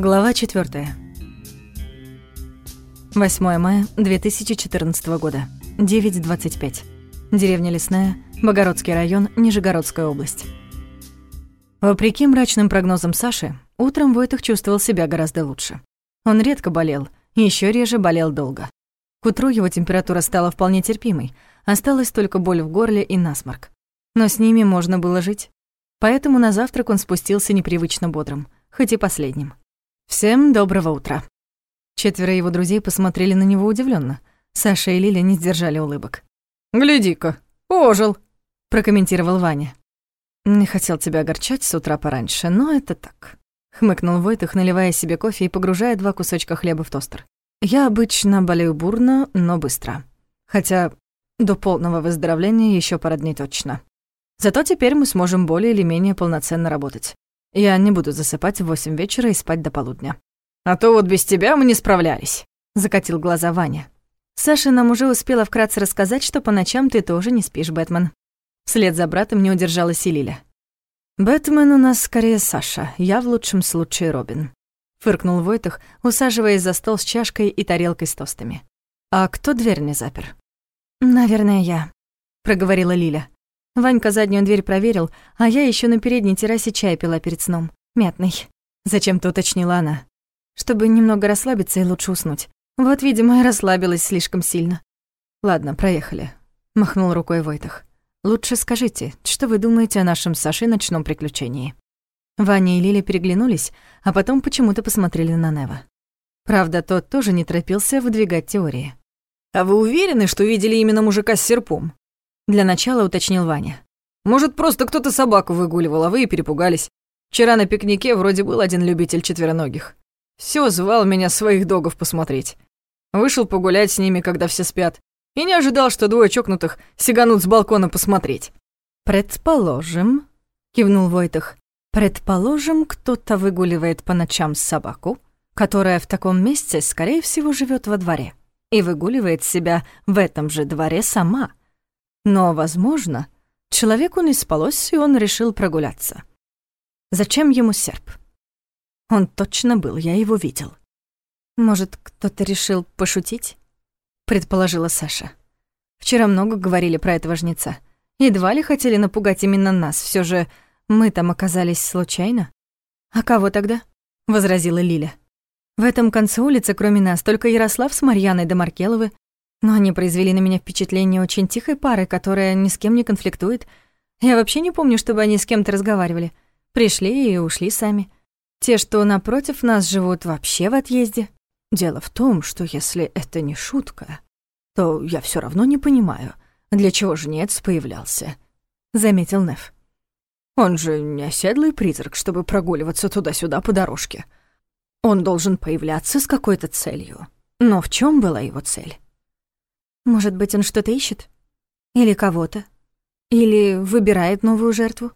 Глава 4. 8 мая 2014 года. 9.25. Деревня Лесная, Богородский район, Нижегородская область. Вопреки мрачным прогнозам Саши, утром Войтых чувствовал себя гораздо лучше. Он редко болел, еще реже болел долго. К утру его температура стала вполне терпимой, осталась только боль в горле и насморк. Но с ними можно было жить. Поэтому на завтрак он спустился непривычно бодрым, хоть и последним. «Всем доброго утра». Четверо его друзей посмотрели на него удивленно. Саша и Лиля не сдержали улыбок. «Гляди-ка, ожил», — прокомментировал Ваня. «Не хотел тебя огорчать с утра пораньше, но это так», — хмыкнул Войтых, наливая себе кофе и погружая два кусочка хлеба в тостер. «Я обычно болею бурно, но быстро. Хотя до полного выздоровления еще пара дней точно. Зато теперь мы сможем более или менее полноценно работать. Я не буду засыпать в восемь вечера и спать до полудня. А то вот без тебя мы не справлялись, закатил глаза Ваня. Саша нам уже успела вкратце рассказать, что по ночам ты тоже не спишь, Бэтмен. Вслед за братом не удержалась и Лиля. «Бэтмен у нас скорее Саша, я в лучшем случае Робин», — фыркнул Войтах, усаживаясь за стол с чашкой и тарелкой с тостами. «А кто дверь не запер?» «Наверное, я», — проговорила Лиля. Ванька заднюю дверь проверил, а я еще на передней террасе чай пила перед сном. Мятный. Зачем-то уточнила она. Чтобы немного расслабиться и лучше уснуть. Вот, видимо, и расслабилась слишком сильно. «Ладно, проехали», — махнул рукой Войтах. «Лучше скажите, что вы думаете о нашем с Сашей ночном приключении?» Ваня и Лиля переглянулись, а потом почему-то посмотрели на Нева. Правда, тот тоже не торопился выдвигать теории. «А вы уверены, что видели именно мужика с серпом?» Для начала уточнил Ваня. Может, просто кто-то собаку выгуливал, а вы и перепугались. Вчера на пикнике вроде был один любитель четвероногих. Все звал меня своих догов посмотреть. Вышел погулять с ними, когда все спят. И не ожидал, что двое чокнутых сиганут с балкона посмотреть. «Предположим», — кивнул Войтах, «предположим, кто-то выгуливает по ночам собаку, которая в таком месте, скорее всего, живет во дворе, и выгуливает себя в этом же дворе сама. Но, возможно, человеку не спалось, и он решил прогуляться. Зачем ему серп? Он точно был, я его видел. Может, кто-то решил пошутить? Предположила Саша. Вчера много говорили про этого жнеца. Едва ли хотели напугать именно нас, все же мы там оказались случайно. А кого тогда? возразила Лиля. В этом конце улицы, кроме нас, только Ярослав с Марьяной до Маркеловы но они произвели на меня впечатление очень тихой пары, которая ни с кем не конфликтует. Я вообще не помню, чтобы они с кем-то разговаривали. Пришли и ушли сами. Те, что напротив нас живут, вообще в отъезде. Дело в том, что если это не шутка, то я все равно не понимаю, для чего жнец появлялся, — заметил Неф. Он же не оседлый призрак, чтобы прогуливаться туда-сюда по дорожке. Он должен появляться с какой-то целью. Но в чем была его цель? Может быть, он что-то ищет? Или кого-то? Или выбирает новую жертву?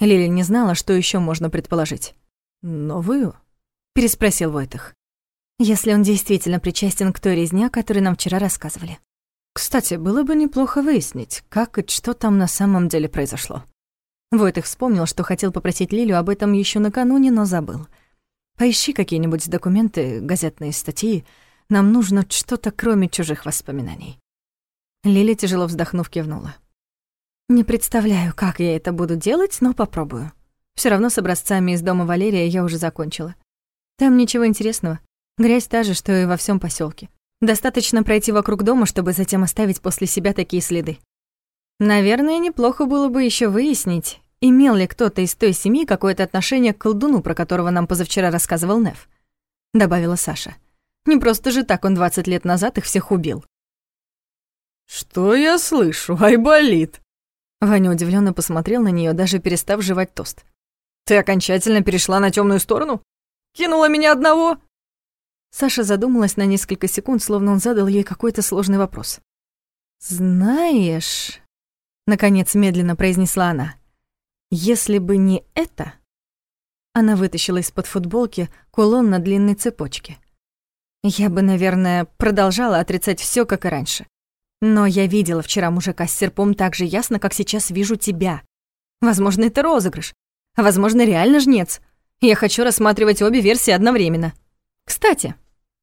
Лили не знала, что еще можно предположить. «Новую?» — переспросил Войтах. «Если он действительно причастен к той резне, о которой нам вчера рассказывали». Кстати, было бы неплохо выяснить, как и что там на самом деле произошло. Войтых вспомнил, что хотел попросить Лилю об этом еще накануне, но забыл. Поищи какие-нибудь документы, газетные статьи, нам нужно что-то, кроме чужих воспоминаний». Лили, тяжело вздохнув, кивнула. «Не представляю, как я это буду делать, но попробую. Все равно с образцами из дома Валерия я уже закончила. Там ничего интересного. Грязь та же, что и во всем поселке. Достаточно пройти вокруг дома, чтобы затем оставить после себя такие следы. Наверное, неплохо было бы еще выяснить, имел ли кто-то из той семьи какое-то отношение к колдуну, про которого нам позавчера рассказывал Нев, добавила Саша. Не просто же так он 20 лет назад их всех убил. «Что я слышу? Ай, болит!» Ваня удивленно посмотрел на нее, даже перестав жевать тост. «Ты окончательно перешла на темную сторону? Кинула меня одного?» Саша задумалась на несколько секунд, словно он задал ей какой-то сложный вопрос. «Знаешь...» — наконец медленно произнесла она. «Если бы не это...» Она вытащила из-под футболки кулон на длинной цепочке. Я бы, наверное, продолжала отрицать все, как и раньше. Но я видела вчера мужика с серпом так же ясно, как сейчас вижу тебя. Возможно, это розыгрыш. Возможно, реально жнец. Я хочу рассматривать обе версии одновременно. Кстати,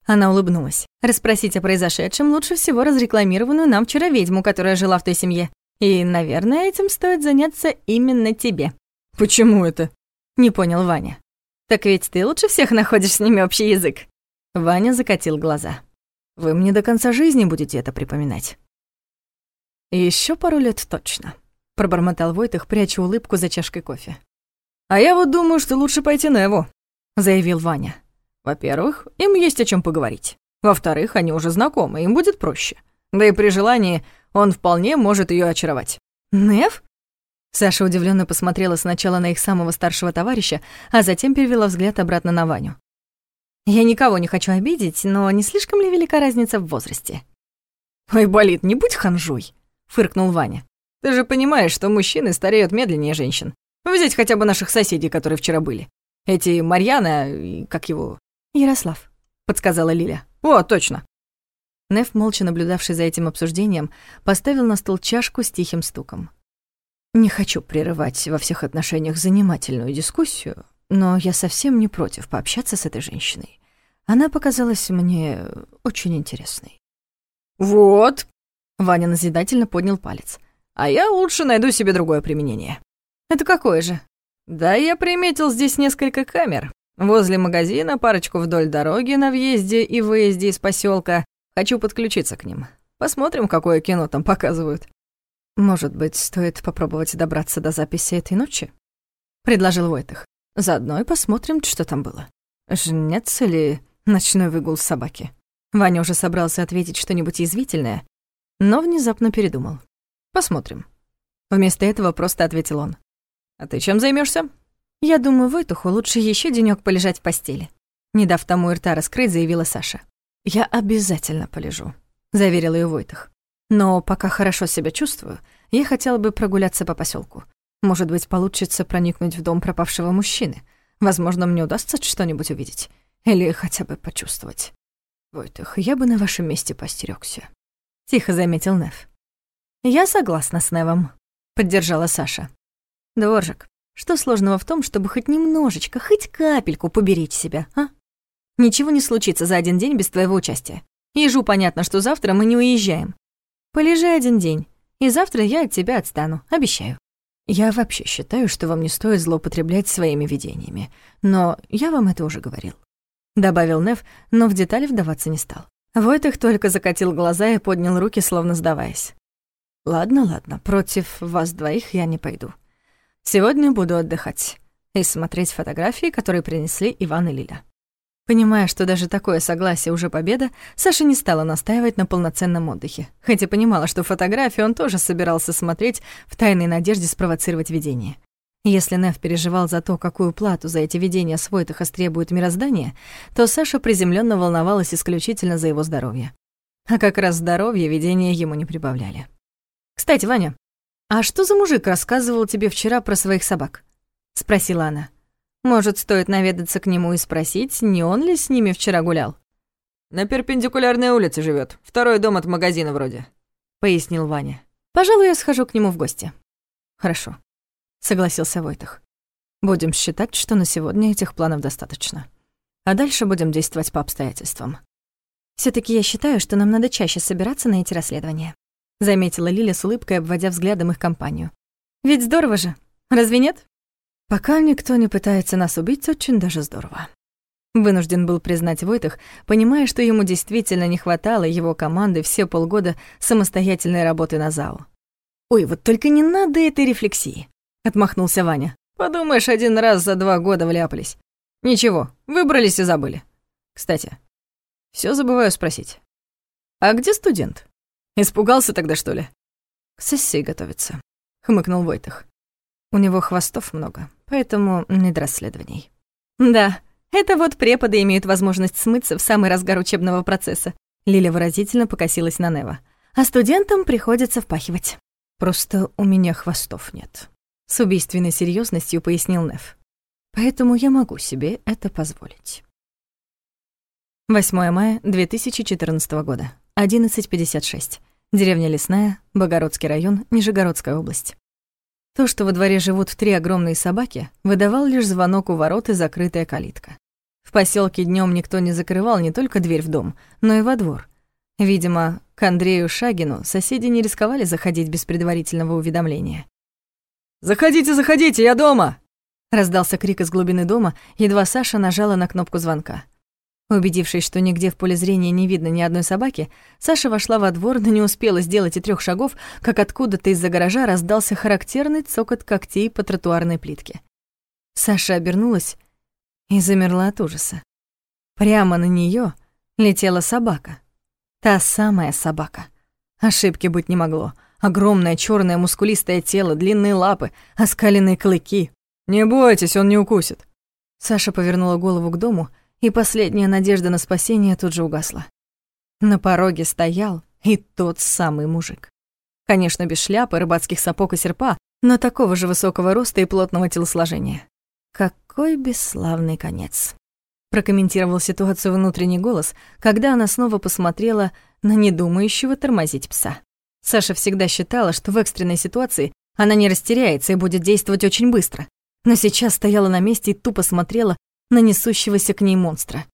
она улыбнулась. Расспросить о произошедшем лучше всего разрекламированную нам вчера ведьму, которая жила в той семье. И, наверное, этим стоит заняться именно тебе. Почему это? Не понял Ваня. Так ведь ты лучше всех находишь с ними общий язык. Ваня закатил глаза. Вы мне до конца жизни будете это припоминать. Еще пару лет точно, пробормотал Войтых, пряча улыбку за чашкой кофе. А я вот думаю, что лучше пойти на его, заявил Ваня. Во-первых, им есть о чем поговорить. Во-вторых, они уже знакомы, им будет проще. Да и при желании он вполне может ее очаровать. Нев? Саша удивленно посмотрела сначала на их самого старшего товарища, а затем перевела взгляд обратно на Ваню. Я никого не хочу обидеть, но не слишком ли велика разница в возрасте? «Ой, болит, не будь ханжой», — фыркнул Ваня. «Ты же понимаешь, что мужчины стареют медленнее женщин. Взять хотя бы наших соседей, которые вчера были. Эти Марьяна, как его...» «Ярослав», — подсказала Лиля. «О, точно». Неф, молча наблюдавший за этим обсуждением, поставил на стол чашку с тихим стуком. «Не хочу прерывать во всех отношениях занимательную дискуссию, но я совсем не против пообщаться с этой женщиной. Она показалась мне очень интересной. «Вот!» — Ваня назидательно поднял палец. «А я лучше найду себе другое применение». «Это какое же?» «Да, я приметил здесь несколько камер. Возле магазина, парочку вдоль дороги на въезде и выезде из поселка. Хочу подключиться к ним. Посмотрим, какое кино там показывают». «Может быть, стоит попробовать добраться до записи этой ночи?» — предложил Войтых. Заодно и посмотрим, что там было. Жнец или ночной выгул собаки. Ваня уже собрался ответить что-нибудь язвительное, но внезапно передумал. Посмотрим. Вместо этого просто ответил он. А ты чем займешься? Я думаю, Войтуху лучше еще денек полежать в постели. Не дав тому и рта раскрыть, заявила Саша. Я обязательно полежу, заверил ее Войтух. Но пока хорошо себя чувствую, я хотела бы прогуляться по поселку. Может быть, получится проникнуть в дом пропавшего мужчины. Возможно, мне удастся что-нибудь увидеть. Или хотя бы почувствовать. Войтых, я бы на вашем месте постерёгся. Тихо заметил Нев. Я согласна с Невом, поддержала Саша. Дворжик, что сложного в том, чтобы хоть немножечко, хоть капельку поберечь себя, а? Ничего не случится за один день без твоего участия. Ежу понятно, что завтра мы не уезжаем. Полежи один день, и завтра я от тебя отстану, обещаю. Я вообще считаю, что вам не стоит злоупотреблять своими видениями, но я вам это уже говорил. Добавил Нев, но в детали вдаваться не стал. Войтых только закатил глаза и поднял руки, словно сдаваясь. «Ладно, ладно, против вас двоих я не пойду. Сегодня буду отдыхать и смотреть фотографии, которые принесли Иван и Лиля. Понимая, что даже такое согласие уже победа, Саша не стала настаивать на полноценном отдыхе, хотя понимала, что фотографии он тоже собирался смотреть в тайной надежде спровоцировать видение. Если Нев переживал за то, какую плату за эти видения Свойтахас требует мироздание, то Саша приземленно волновалась исключительно за его здоровье. А как раз здоровье видения ему не прибавляли. «Кстати, Ваня, а что за мужик рассказывал тебе вчера про своих собак?» — спросила она. Может, стоит наведаться к нему и спросить, не он ли с ними вчера гулял? «На перпендикулярной улице живет, второй дом от магазина вроде», — пояснил Ваня. «Пожалуй, я схожу к нему в гости». «Хорошо», — согласился Войтах. «Будем считать, что на сегодня этих планов достаточно. А дальше будем действовать по обстоятельствам». все таки я считаю, что нам надо чаще собираться на эти расследования», — заметила Лиля с улыбкой, обводя взглядом их компанию. «Ведь здорово же, разве нет?» Пока никто не пытается нас убить, очень даже здорово. Вынужден был признать Войтах, понимая, что ему действительно не хватало его команды все полгода самостоятельной работы на ЗАО. «Ой, вот только не надо этой рефлексии», — отмахнулся Ваня. «Подумаешь, один раз за два года вляпались. Ничего, выбрались и забыли. Кстати, все забываю спросить. А где студент? Испугался тогда, что ли?» «К сессии готовится», — хмыкнул Войтах. У него хвостов много, поэтому не до расследований. Да, это вот преподы имеют возможность смыться в самый разгар учебного процесса. Лиля выразительно покосилась на Нева. А студентам приходится впахивать. Просто у меня хвостов нет. С убийственной серьезностью пояснил Нев. Поэтому я могу себе это позволить. 8 мая 2014 года, 11.56. Деревня Лесная, Богородский район, Нижегородская область. То, что во дворе живут три огромные собаки, выдавал лишь звонок у ворот и закрытая калитка. В поселке днем никто не закрывал не только дверь в дом, но и во двор. Видимо, к Андрею Шагину соседи не рисковали заходить без предварительного уведомления. «Заходите, заходите, я дома!» Раздался крик из глубины дома, едва Саша нажала на кнопку звонка. Убедившись, что нигде в поле зрения не видно ни одной собаки, Саша вошла во двор, но не успела сделать и трех шагов, как откуда-то из-за гаража раздался характерный цокот когтей по тротуарной плитке. Саша обернулась и замерла от ужаса. Прямо на нее летела собака. Та самая собака. Ошибки быть не могло. Огромное черное мускулистое тело, длинные лапы, оскаленные клыки. «Не бойтесь, он не укусит». Саша повернула голову к дому, и последняя надежда на спасение тут же угасла. На пороге стоял и тот самый мужик. Конечно, без шляпы, рыбацких сапог и серпа, но такого же высокого роста и плотного телосложения. Какой бесславный конец. Прокомментировал ситуацию внутренний голос, когда она снова посмотрела на недумающего тормозить пса. Саша всегда считала, что в экстренной ситуации она не растеряется и будет действовать очень быстро. Но сейчас стояла на месте и тупо смотрела на несущегося к ней монстра.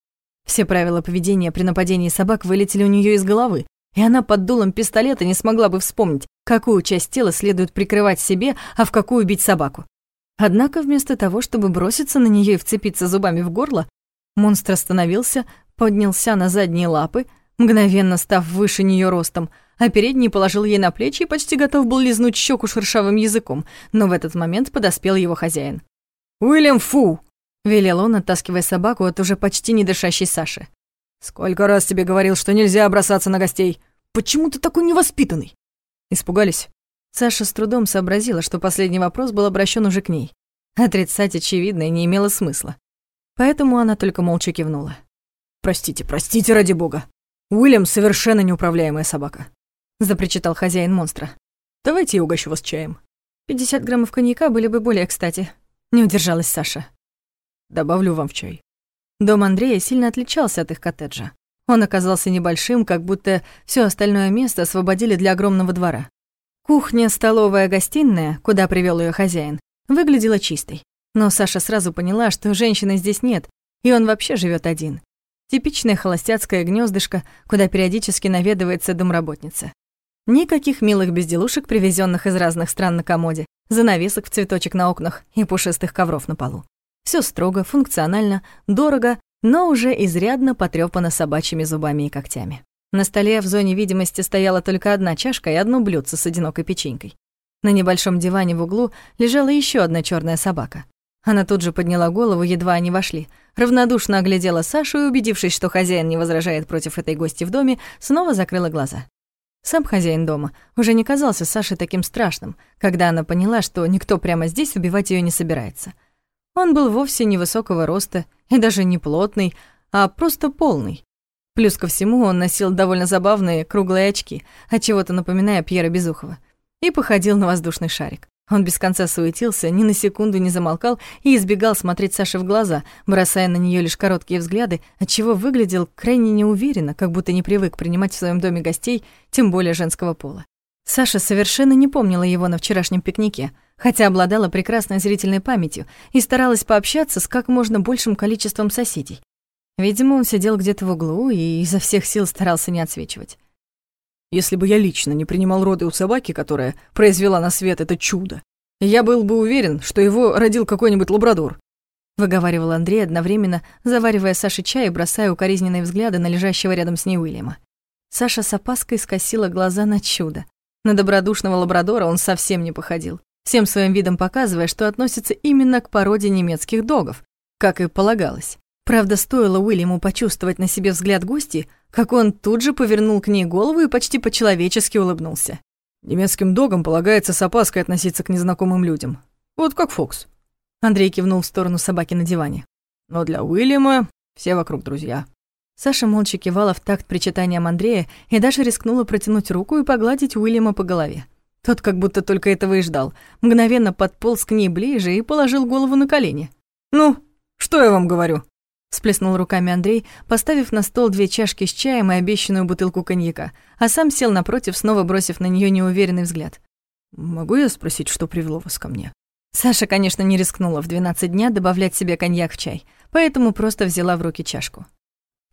Все правила поведения при нападении собак вылетели у нее из головы, и она под дулом пистолета не смогла бы вспомнить, какую часть тела следует прикрывать себе, а в какую бить собаку. Однако вместо того, чтобы броситься на нее и вцепиться зубами в горло, монстр остановился, поднялся на задние лапы, мгновенно став выше нее ростом, а передний положил ей на плечи и почти готов был лизнуть щеку шершавым языком, но в этот момент подоспел его хозяин. «Уильям Фу!» — велел он, оттаскивая собаку от уже почти не дышащей Саши. «Сколько раз тебе говорил, что нельзя бросаться на гостей? Почему ты такой невоспитанный?» Испугались? Саша с трудом сообразила, что последний вопрос был обращен уже к ней. Отрицать очевидное не имело смысла. Поэтому она только молча кивнула. «Простите, простите, ради бога. Уильям совершенно неуправляемая собака», — запричитал хозяин монстра. «Давайте я угощу вас чаем». «Пятьдесят граммов коньяка были бы более кстати», — не удержалась Саша. «Добавлю вам в чай». Дом Андрея сильно отличался от их коттеджа. Он оказался небольшим, как будто все остальное место освободили для огромного двора. Кухня, столовая, гостиная, куда привел ее хозяин, выглядела чистой. Но Саша сразу поняла, что женщины здесь нет, и он вообще живет один. Типичное холостяцкое гнездышко, куда периодически наведывается домработница. Никаких милых безделушек, привезенных из разных стран на комоде, занавесок в цветочек на окнах и пушистых ковров на полу. Все строго, функционально, дорого, но уже изрядно потрёпано собачьими зубами и когтями. На столе в зоне видимости стояла только одна чашка и одно блюдце с одинокой печенькой. На небольшом диване в углу лежала еще одна черная собака. Она тут же подняла голову, едва они вошли, равнодушно оглядела Сашу и, убедившись, что хозяин не возражает против этой гости в доме, снова закрыла глаза. Сам хозяин дома уже не казался Саше таким страшным, когда она поняла, что никто прямо здесь убивать ее не собирается. Он был вовсе невысокого роста и даже не плотный, а просто полный, Плюс ко всему он носил довольно забавные круглые очки, отчего-то напоминая Пьера Безухова, и походил на воздушный шарик. Он без конца суетился, ни на секунду не замолкал и избегал смотреть Саше в глаза, бросая на нее лишь короткие взгляды, отчего выглядел крайне неуверенно, как будто не привык принимать в своем доме гостей, тем более женского пола. Саша совершенно не помнила его на вчерашнем пикнике, хотя обладала прекрасной зрительной памятью и старалась пообщаться с как можно большим количеством соседей. Видимо, он сидел где-то в углу и изо всех сил старался не отсвечивать. Если бы я лично не принимал роды у собаки, которая произвела на свет это чудо, я был бы уверен, что его родил какой-нибудь лабрадор. Выговаривал Андрей, одновременно заваривая Саше чай и бросая укоризненные взгляды на лежащего рядом с ней Уильяма. Саша с опаской скосила глаза на чудо. На добродушного лабрадора он совсем не походил, всем своим видом показывая, что относится именно к породе немецких догов, как и полагалось. Правда, стоило Уильяму почувствовать на себе взгляд гости, как он тут же повернул к ней голову и почти по-человечески улыбнулся. «Немецким догам полагается с опаской относиться к незнакомым людям. Вот как Фокс». Андрей кивнул в сторону собаки на диване. «Но для Уильяма все вокруг друзья». Саша молча кивала в такт причитаниям Андрея и даже рискнула протянуть руку и погладить Уильяма по голове. Тот как будто только этого и ждал, мгновенно подполз к ней ближе и положил голову на колени. «Ну, что я вам говорю?» Сплеснул руками Андрей, поставив на стол две чашки с чаем и обещанную бутылку коньяка, а сам сел напротив, снова бросив на нее неуверенный взгляд. Могу я спросить, что привело вас ко мне? Саша, конечно, не рискнула в 12 дня добавлять себе коньяк в чай, поэтому просто взяла в руки чашку.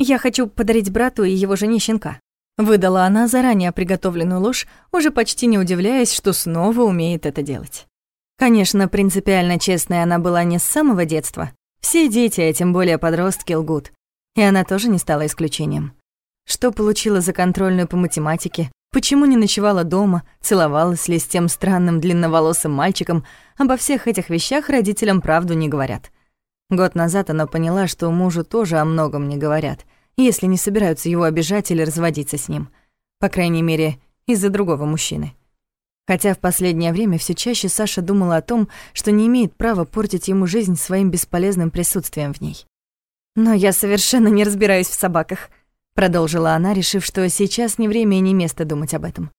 «Я хочу подарить брату и его жене щенка», — выдала она заранее приготовленную ложь, уже почти не удивляясь, что снова умеет это делать. Конечно, принципиально честной она была не с самого детства. Все дети, а тем более подростки, лгут. И она тоже не стала исключением. Что получила за контрольную по математике, почему не ночевала дома, целовалась ли с тем странным длинноволосым мальчиком, обо всех этих вещах родителям правду не говорят. Год назад она поняла, что мужу тоже о многом не говорят, если не собираются его обижать или разводиться с ним. По крайней мере, из-за другого мужчины. Хотя в последнее время все чаще Саша думала о том, что не имеет права портить ему жизнь своим бесполезным присутствием в ней. «Но я совершенно не разбираюсь в собаках», — продолжила она, решив, что сейчас не время и не место думать об этом.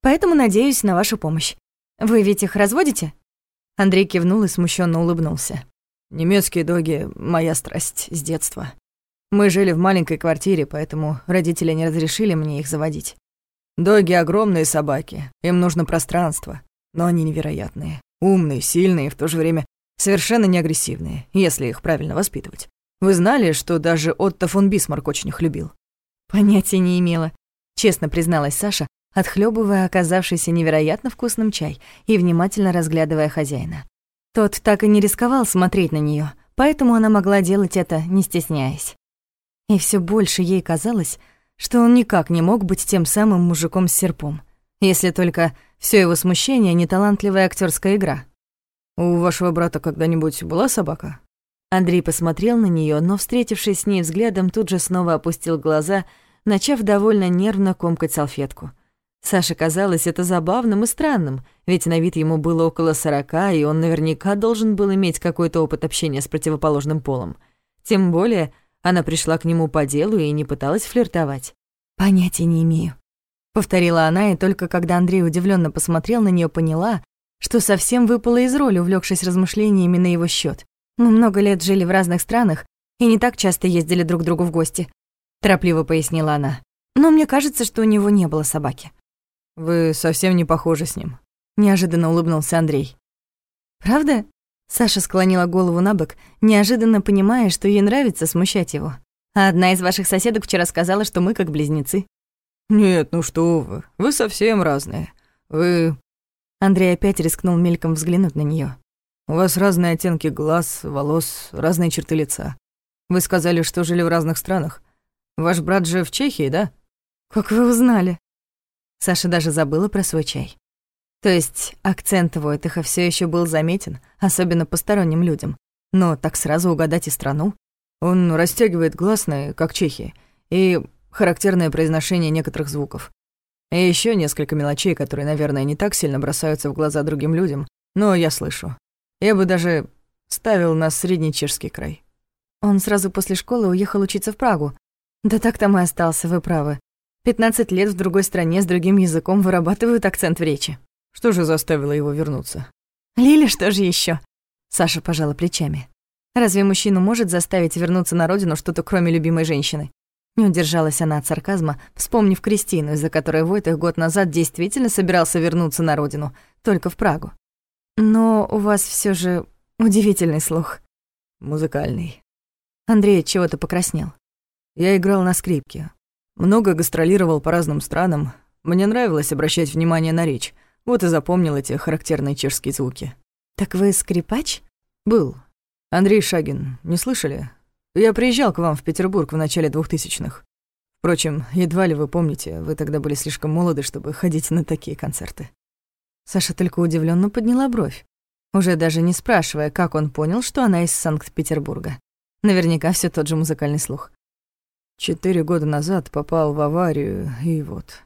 «Поэтому надеюсь на вашу помощь. Вы ведь их разводите?» Андрей кивнул и смущенно улыбнулся. «Немецкие доги — моя страсть с детства. Мы жили в маленькой квартире, поэтому родители не разрешили мне их заводить. Доги — огромные собаки, им нужно пространство, но они невероятные. Умные, сильные и в то же время совершенно не агрессивные, если их правильно воспитывать. Вы знали, что даже Отто фон Бисмарк очень их любил? Понятия не имела, честно призналась Саша, отхлебывая оказавшийся невероятно вкусным чай и внимательно разглядывая хозяина. Тот так и не рисковал смотреть на нее, поэтому она могла делать это, не стесняясь. И все больше ей казалось, что он никак не мог быть тем самым мужиком с серпом, если только все его смущение — не талантливая актерская игра. «У вашего брата когда-нибудь была собака?» Андрей посмотрел на нее, но, встретившись с ней взглядом, тут же снова опустил глаза, начав довольно нервно комкать салфетку. Саше казалось это забавным и странным, ведь на вид ему было около сорока, и он наверняка должен был иметь какой-то опыт общения с противоположным полом. Тем более она пришла к нему по делу и не пыталась флиртовать. «Понятия не имею», — повторила она, и только когда Андрей удивленно посмотрел на нее, поняла, что совсем выпала из роли, увлекшись размышлениями на его счет. Мы много лет жили в разных странах и не так часто ездили друг к другу в гости», — торопливо пояснила она. «Но мне кажется, что у него не было собаки». «Вы совсем не похожи с ним», — неожиданно улыбнулся Андрей. «Правда?» Саша склонила голову на бок, неожиданно понимая, что ей нравится смущать его. А одна из ваших соседок вчера сказала, что мы как близнецы. «Нет, ну что вы, вы совсем разные. Вы...» Андрей опять рискнул мельком взглянуть на нее. У вас разные оттенки глаз, волос, разные черты лица. Вы сказали, что жили в разных странах. Ваш брат же в Чехии, да? Как вы узнали? Саша даже забыла про свой чай. То есть акцент Войтыха все еще был заметен, особенно посторонним людям. Но так сразу угадать и страну. Он растягивает гласные, как чехи, и характерное произношение некоторых звуков. И еще несколько мелочей, которые, наверное, не так сильно бросаются в глаза другим людям, но я слышу. Я бы даже ставил на средний край. Он сразу после школы уехал учиться в Прагу. Да так там и остался, вы правы. 15 лет в другой стране с другим языком вырабатывают акцент в речи. Что же заставило его вернуться? Лиля, что же еще? Саша пожала плечами. Разве мужчину может заставить вернуться на родину что-то кроме любимой женщины? Не удержалась она от сарказма, вспомнив Кристину, из-за которой Войтых год назад действительно собирался вернуться на родину, только в Прагу. Но у вас все же удивительный слух. Музыкальный. Андрей от чего-то покраснел. Я играл на скрипке. Много гастролировал по разным странам. Мне нравилось обращать внимание на речь. Вот и запомнил эти характерные чешские звуки. Так вы скрипач? Был. Андрей Шагин, не слышали? Я приезжал к вам в Петербург в начале двухтысячных. Впрочем, едва ли вы помните, вы тогда были слишком молоды, чтобы ходить на такие концерты. Саша только удивленно подняла бровь, уже даже не спрашивая, как он понял, что она из Санкт-Петербурга. Наверняка все тот же музыкальный слух. Четыре года назад попал в аварию, и вот.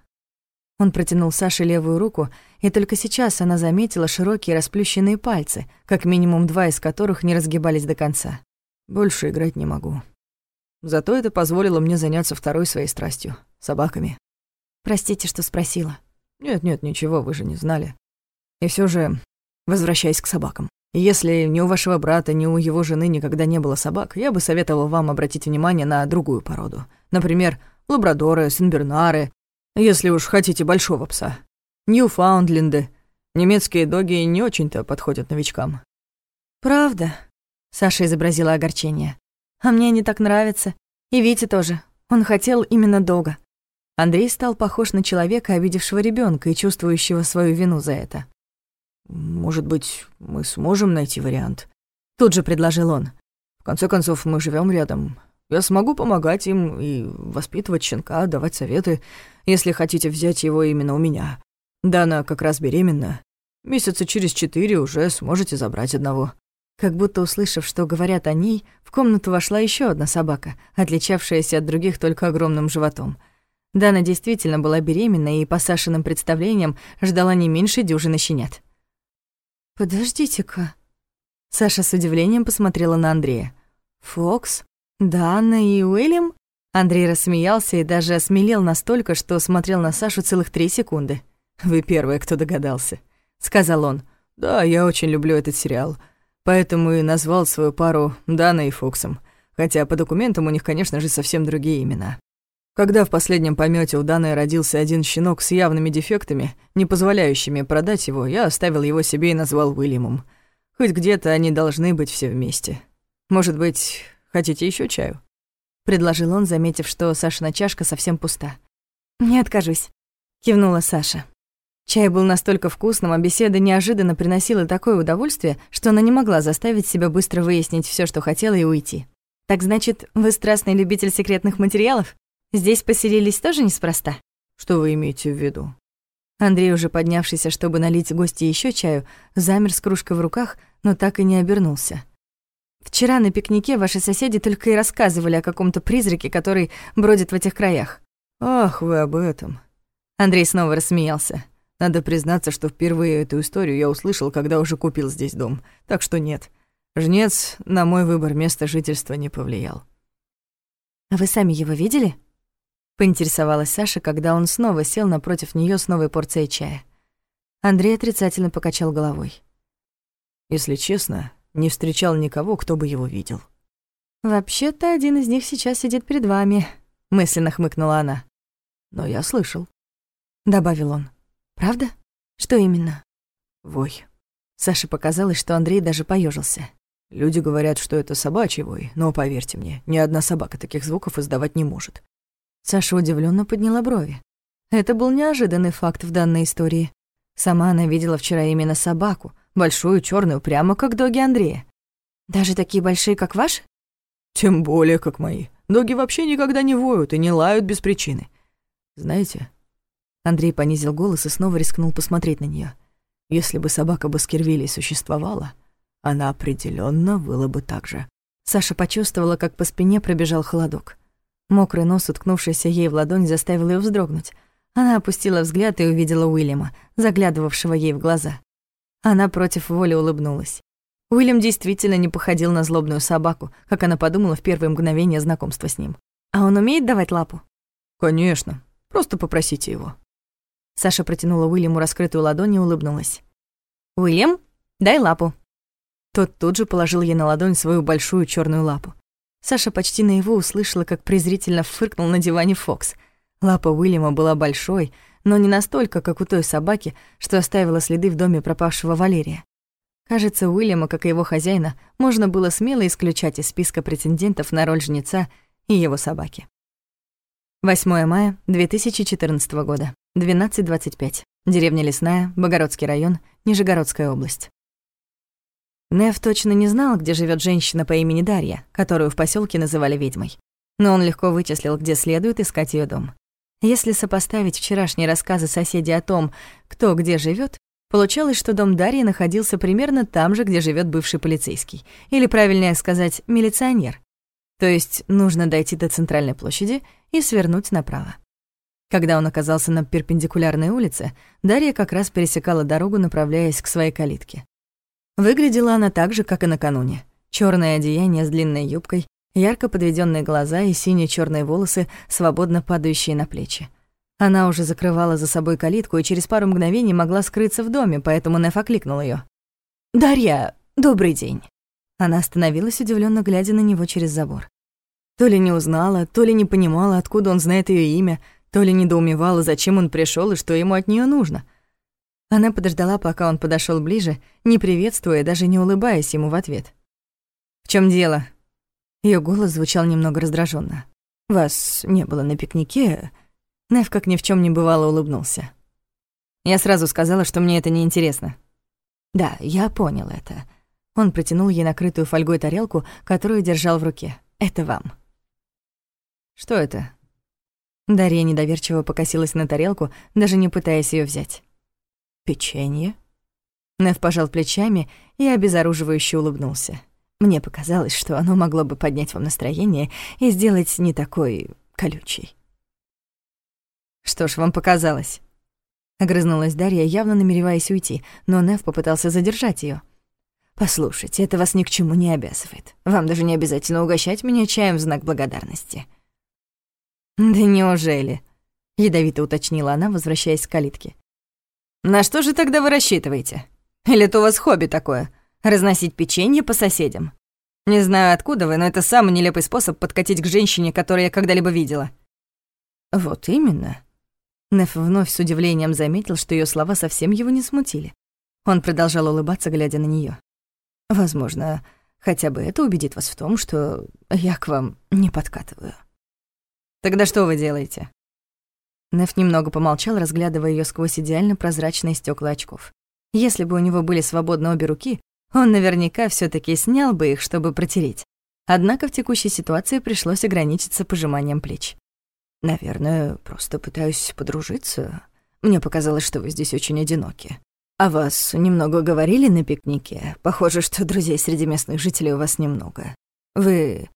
Он протянул Саше левую руку, и только сейчас она заметила широкие расплющенные пальцы, как минимум два из которых не разгибались до конца. Больше играть не могу. Зато это позволило мне заняться второй своей страстью — собаками. Простите, что спросила. Нет-нет, ничего, вы же не знали. И все же, возвращаясь к собакам. Если ни у вашего брата, ни у его жены никогда не было собак, я бы советовал вам обратить внимание на другую породу. Например, лабрадоры, сенбернары, если уж хотите большого пса. Ньюфаундленды. Немецкие доги не очень-то подходят новичкам». «Правда?» — Саша изобразила огорчение. «А мне они так нравятся. И Вите тоже. Он хотел именно дога». Андрей стал похож на человека, обидевшего ребенка и чувствующего свою вину за это. «Может быть, мы сможем найти вариант?» Тут же предложил он. «В конце концов, мы живем рядом. Я смогу помогать им и воспитывать щенка, давать советы, если хотите взять его именно у меня. Дана как раз беременна. Месяца через четыре уже сможете забрать одного». Как будто услышав, что говорят о ней, в комнату вошла еще одна собака, отличавшаяся от других только огромным животом. Дана действительно была беременна и, по Сашиным представлениям, ждала не меньше дюжины щенят. «Подождите-ка». Саша с удивлением посмотрела на Андрея. «Фокс? Дана и Уильям?» Андрей рассмеялся и даже осмелел настолько, что смотрел на Сашу целых три секунды. «Вы первые, кто догадался», — сказал он. «Да, я очень люблю этот сериал, поэтому и назвал свою пару Дана и Фоксом, хотя по документам у них, конечно же, совсем другие имена. Когда в последнем помете у Даны родился один щенок с явными дефектами, не позволяющими продать его, я оставил его себе и назвал Уильямом. Хоть где-то они должны быть все вместе. Может быть, хотите еще чаю?» Предложил он, заметив, что Сашина чашка совсем пуста. «Не откажусь», — кивнула Саша. Чай был настолько вкусным, а беседа неожиданно приносила такое удовольствие, что она не могла заставить себя быстро выяснить все, что хотела, и уйти. «Так значит, вы страстный любитель секретных материалов? Здесь поселились тоже неспроста?» «Что вы имеете в виду?» Андрей, уже поднявшийся, чтобы налить гости еще чаю, замер с кружкой в руках, но так и не обернулся. «Вчера на пикнике ваши соседи только и рассказывали о каком-то призраке, который бродит в этих краях». «Ах, вы об этом». Андрей снова рассмеялся. «Надо признаться, что впервые эту историю я услышал, когда уже купил здесь дом. Так что нет. Жнец на мой выбор места жительства не повлиял». «А вы сами его видели?» Поинтересовалась Саша, когда он снова сел напротив нее с новой порцией чая. Андрей отрицательно покачал головой. Если честно, не встречал никого, кто бы его видел. «Вообще-то один из них сейчас сидит перед вами», — мысленно хмыкнула она. «Но я слышал», — добавил он. «Правда? Что именно?» «Вой». Саше показалось, что Андрей даже поежился. «Люди говорят, что это собачий вой, но поверьте мне, ни одна собака таких звуков издавать не может. Саша удивленно подняла брови. Это был неожиданный факт в данной истории. Сама она видела вчера именно собаку, большую, черную, прямо как доги Андрея. Даже такие большие, как ваш? Тем более, как мои. Доги вообще никогда не воют и не лают без причины. Знаете, Андрей понизил голос и снова рискнул посмотреть на нее. Если бы собака Баскервилей существовала, она определенно выла бы так же. Саша почувствовала, как по спине пробежал холодок. Мокрый нос, уткнувшийся ей в ладонь, заставил ее вздрогнуть. Она опустила взгляд и увидела Уильяма, заглядывавшего ей в глаза. Она против воли улыбнулась. Уильям действительно не походил на злобную собаку, как она подумала в первые мгновения знакомства с ним. «А он умеет давать лапу?» «Конечно. Просто попросите его». Саша протянула Уильяму раскрытую ладонь и улыбнулась. «Уильям, дай лапу». Тот тут же положил ей на ладонь свою большую черную лапу. Саша почти наяву услышала, как презрительно фыркнул на диване Фокс. Лапа Уильяма была большой, но не настолько, как у той собаки, что оставила следы в доме пропавшего Валерия. Кажется, Уильяма, как и его хозяина, можно было смело исключать из списка претендентов на роль жнеца и его собаки. 8 мая 2014 года, 12.25. Деревня Лесная, Богородский район, Нижегородская область. Нев точно не знал, где живет женщина по имени Дарья, которую в поселке называли ведьмой. Но он легко вычислил, где следует искать ее дом. Если сопоставить вчерашние рассказы соседей о том, кто где живет, получалось, что дом Дарьи находился примерно там же, где живет бывший полицейский, или, правильнее сказать, милиционер. То есть нужно дойти до центральной площади и свернуть направо. Когда он оказался на перпендикулярной улице, Дарья как раз пересекала дорогу, направляясь к своей калитке. Выглядела она так же, как и накануне. Черное одеяние с длинной юбкой, ярко подведенные глаза и синие черные волосы, свободно падающие на плечи. Она уже закрывала за собой калитку и через пару мгновений могла скрыться в доме, поэтому Неф окликнул ее. «Дарья, добрый день!» Она остановилась, удивленно глядя на него через забор. То ли не узнала, то ли не понимала, откуда он знает ее имя, то ли недоумевала, зачем он пришел и что ему от нее нужно. Она подождала, пока он подошел ближе, не приветствуя, даже не улыбаясь ему в ответ. «В чем дело?» Ее голос звучал немного раздраженно. «Вас не было на пикнике?» Нев как ни в чем не бывало улыбнулся. «Я сразу сказала, что мне это не интересно. «Да, я понял это». Он протянул ей накрытую фольгой тарелку, которую держал в руке. «Это вам». «Что это?» Дарья недоверчиво покосилась на тарелку, даже не пытаясь ее взять. «Печенье?» Нев пожал плечами и обезоруживающе улыбнулся. Мне показалось, что оно могло бы поднять вам настроение и сделать не такой колючий. «Что ж, вам показалось?» Огрызнулась Дарья, явно намереваясь уйти, но Нев попытался задержать ее. «Послушайте, это вас ни к чему не обязывает. Вам даже не обязательно угощать меня чаем в знак благодарности». «Да неужели?» — ядовито уточнила она, возвращаясь к калитке. «На что же тогда вы рассчитываете? Или это у вас хобби такое — разносить печенье по соседям? Не знаю, откуда вы, но это самый нелепый способ подкатить к женщине, которую я когда-либо видела». «Вот именно», Неф вновь с удивлением заметил, что ее слова совсем его не смутили. Он продолжал улыбаться, глядя на нее. «Возможно, хотя бы это убедит вас в том, что я к вам не подкатываю». «Тогда что вы делаете?» Неф немного помолчал, разглядывая ее сквозь идеально прозрачные стекла очков. Если бы у него были свободны обе руки, он наверняка все таки снял бы их, чтобы протереть. Однако в текущей ситуации пришлось ограничиться пожиманием плеч. Наверное, просто пытаюсь подружиться. Мне показалось, что вы здесь очень одиноки. А вас немного говорили на пикнике? Похоже, что друзей среди местных жителей у вас немного. Вы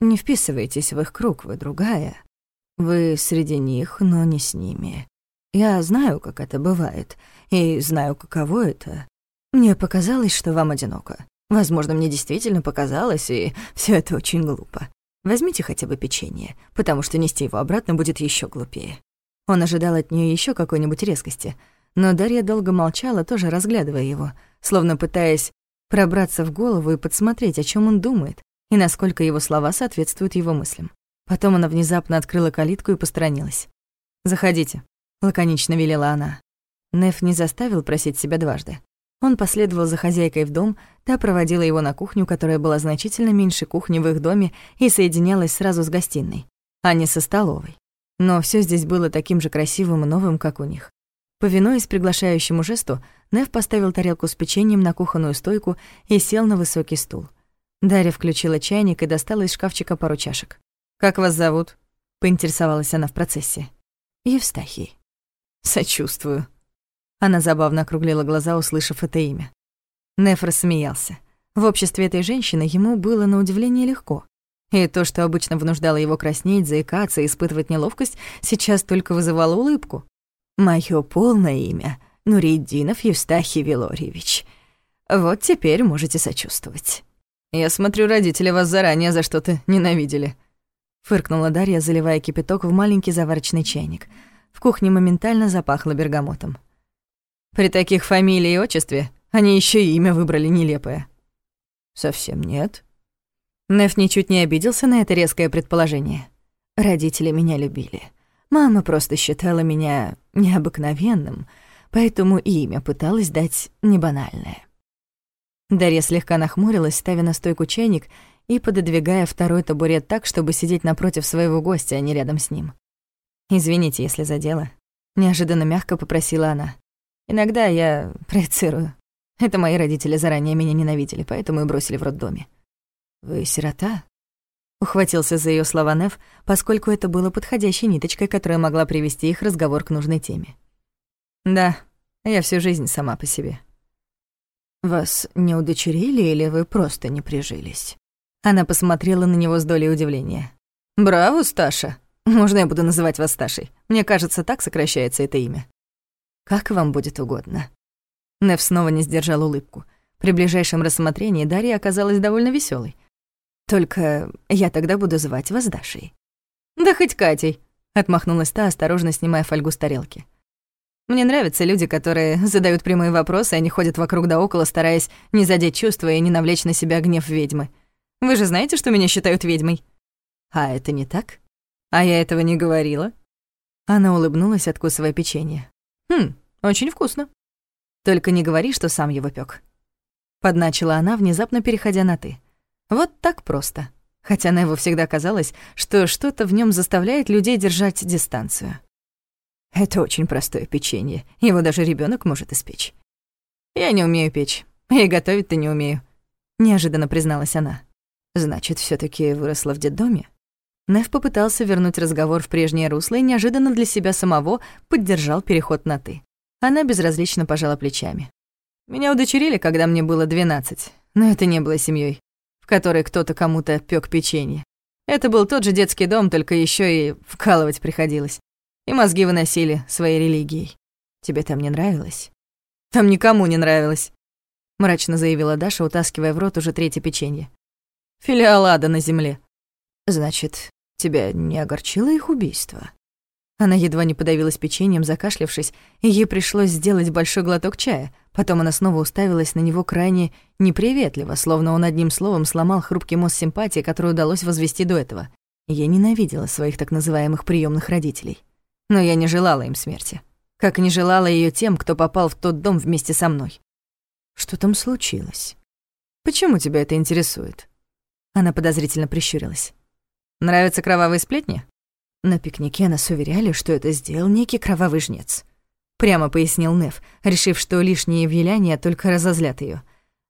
не вписываетесь в их круг, вы другая. Вы среди них, но не с ними. Я знаю, как это бывает, и знаю, каково это. Мне показалось, что вам одиноко. Возможно, мне действительно показалось, и все это очень глупо. Возьмите хотя бы печенье, потому что нести его обратно будет еще глупее». Он ожидал от нее еще какой-нибудь резкости, но Дарья долго молчала, тоже разглядывая его, словно пытаясь пробраться в голову и подсмотреть, о чем он думает, и насколько его слова соответствуют его мыслям. Потом она внезапно открыла калитку и посторонилась. «Заходите», — лаконично велела она. Неф не заставил просить себя дважды. Он последовал за хозяйкой в дом, та проводила его на кухню, которая была значительно меньше кухни в их доме и соединялась сразу с гостиной, а не со столовой. Но все здесь было таким же красивым и новым, как у них. Повинуясь приглашающему жесту, Нев поставил тарелку с печеньем на кухонную стойку и сел на высокий стул. Дарья включила чайник и достала из шкафчика пару чашек. «Как вас зовут?» — поинтересовалась она в процессе. «Евстахий». «Сочувствую», она забавно округлила глаза, услышав это имя. Неф рассмеялся. В обществе этой женщины ему было на удивление легко. И то, что обычно вынуждало его краснеть, заикаться и испытывать неловкость, сейчас только вызывало улыбку. «Моё полное имя — Нуриддинов Евстахий Вилорьевич. Вот теперь можете сочувствовать». «Я смотрю, родители вас заранее за что-то ненавидели», — фыркнула Дарья, заливая кипяток в маленький заварочный чайник. В кухне моментально запахло бергамотом. При таких фамилии и отчестве они еще и имя выбрали нелепое. Совсем нет. Неф ничуть не обиделся на это резкое предположение. Родители меня любили. Мама просто считала меня необыкновенным, поэтому имя пыталась дать небанальное. Дарья слегка нахмурилась, ставя на стойку чайник и пододвигая второй табурет так, чтобы сидеть напротив своего гостя, а не рядом с ним. «Извините, если задела», — неожиданно мягко попросила она. Иногда я проецирую. Это мои родители заранее меня ненавидели, поэтому и бросили в роддоме. «Вы сирота?» Ухватился за ее слова Нев, поскольку это было подходящей ниточкой, которая могла привести их разговор к нужной теме. «Да, я всю жизнь сама по себе». «Вас не удочерили или вы просто не прижились?» Она посмотрела на него с долей удивления. «Браво, Сташа! Можно я буду называть вас Сташей? Мне кажется, так сокращается это имя». Как вам будет угодно». Нев снова не сдержал улыбку. При ближайшем рассмотрении Дарья оказалась довольно веселой. «Только я тогда буду звать вас Дашей». «Да хоть Катей», — отмахнулась та, осторожно снимая фольгу с тарелки. «Мне нравятся люди, которые задают прямые вопросы, а не ходят вокруг да около, стараясь не задеть чувства и не навлечь на себя гнев ведьмы. Вы же знаете, что меня считают ведьмой?» «А это не так?» «А я этого не говорила». Она улыбнулась, откусывая печенье. «Хм, очень вкусно». Только не говори, что сам его пёк. Подначила она, внезапно переходя на «ты». Вот так просто. Хотя Неву всегда казалось, что что-то в нем заставляет людей держать дистанцию. Это очень простое печенье, его даже ребенок может испечь. Я не умею печь, и готовить-то не умею, неожиданно призналась она. Значит, все таки выросла в детдоме? Нев попытался вернуть разговор в прежнее русло и неожиданно для себя самого поддержал переход на «ты». Она безразлично пожала плечами. «Меня удочерили, когда мне было 12, но это не было семьей, в которой кто-то кому-то пёк печенье. Это был тот же детский дом, только еще и вкалывать приходилось. И мозги выносили своей религией. Тебе там не нравилось?» «Там никому не нравилось», — мрачно заявила Даша, утаскивая в рот уже третье печенье. «Филиал ада на земле». «Значит, Тебя не огорчило их убийство?» Она едва не подавилась печеньем, закашлявшись, и ей пришлось сделать большой глоток чая. Потом она снова уставилась на него крайне неприветливо, словно он одним словом сломал хрупкий мост симпатии, который удалось возвести до этого. Я ненавидела своих так называемых приемных родителей. Но я не желала им смерти. Как не желала ее тем, кто попал в тот дом вместе со мной. Что там случилось? Почему тебя это интересует? Она подозрительно прищурилась. Нравятся кровавые сплетни? На пикнике нас уверяли, что это сделал некий кровавый жнец. Прямо пояснил Нев, решив, что лишние виляния только разозлят ее.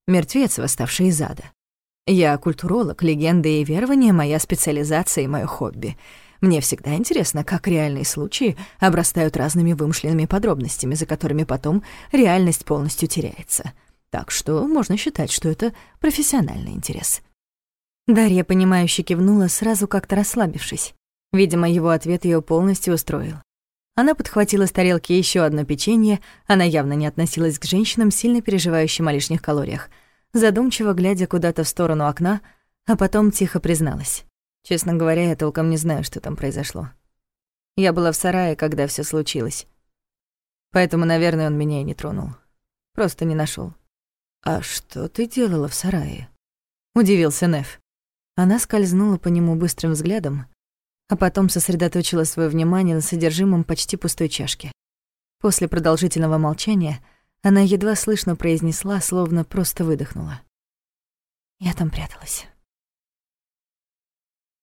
Мертвец, восставший из ада. Я культуролог, легенды и верования — моя специализация и моё хобби. Мне всегда интересно, как реальные случаи обрастают разными вымышленными подробностями, за которыми потом реальность полностью теряется. Так что можно считать, что это профессиональный интерес. Дарья, понимающе кивнула, сразу как-то расслабившись. Видимо, его ответ ее полностью устроил. Она подхватила с тарелки еще одно печенье, она явно не относилась к женщинам, сильно переживающим о лишних калориях, задумчиво глядя куда-то в сторону окна, а потом тихо призналась. Честно говоря, я толком не знаю, что там произошло. Я была в сарае, когда все случилось. Поэтому, наверное, он меня и не тронул. Просто не нашел. «А что ты делала в сарае?» — удивился Неф. Она скользнула по нему быстрым взглядом, а потом сосредоточила свое внимание на содержимом почти пустой чашки. После продолжительного молчания она едва слышно произнесла, словно просто выдохнула. «Я там пряталась».